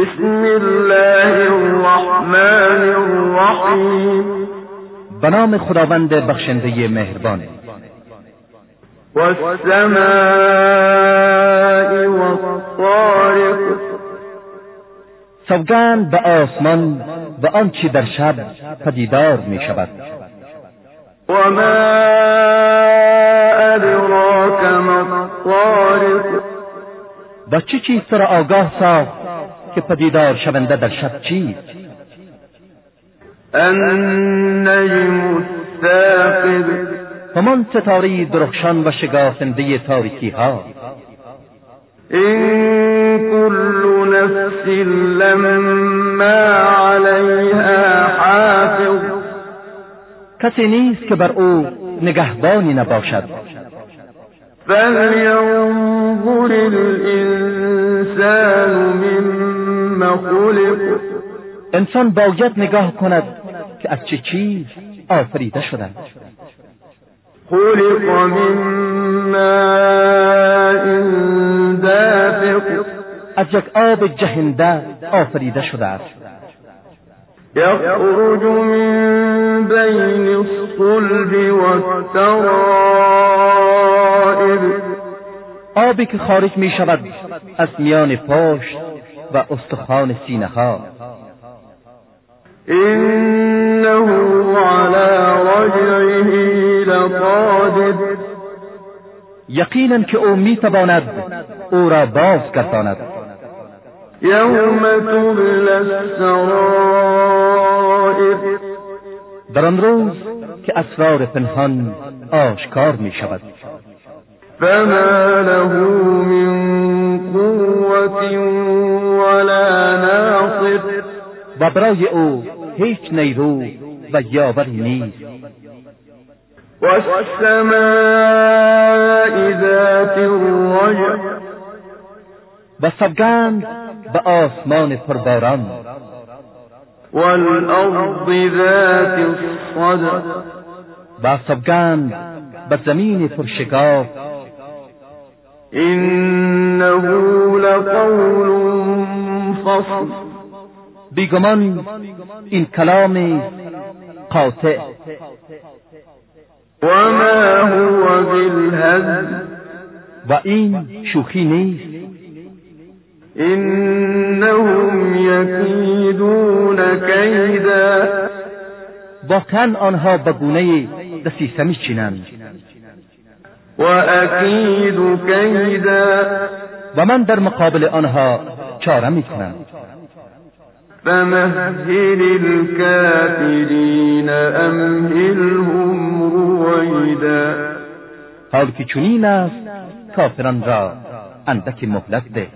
بسم الله الرحمن الرحیم به نام خداوند بخشنده مهربان. والسماء والطارق. سوگند به آسمان و آنچه در شب پدیدار می شود. وما ادراک ما الطارق. و چه چیز تو را آگاه ساخت؟ که پدیدار شونده در شب چیست؟ النجم الثاقب. همان ستاره درخشان و شگافنده تاریکی ها. این كل نفس لما عليها حافظ. کسی نیست که بر او نگهبانی نباشد. فلينظر خلق. انسان باید نگاه کند که از چه چیز آفریده شدند خلق من ماء دافق. از یک آب جهنده آفریده شده است. يخرج من بين الصلب والترائب آبی که خارج می شود از میان پشت و استخوان سینه ها إنه على رجعه لقادر. یقینا که او می تواند او را باز گرداند يوم تبلى السرائر. در آن روز که اسرار پنهان آشکار می شود فما له من قوة ناصر و برای أو هیچ نیرو و یاوری نیست. والسماء ذات الرجع. و سوگند به آسمان پرباران. والأرض ذات الصدع. و سوگند به زمین پرشگاف. إنه لقول فصل. بیگمان این کلام قاطع. وما هو بالهزل و این شوخی نیست. إنهم يكيدون كيدا. واقعا آنها به گونه دسیسه میچینند وأكيد كيدا. و من در مقابل آنها چاره می‌کنم فمهل الكافرين أمهلهم رويدا. حال که چنین است کافران را اندک مهلت ده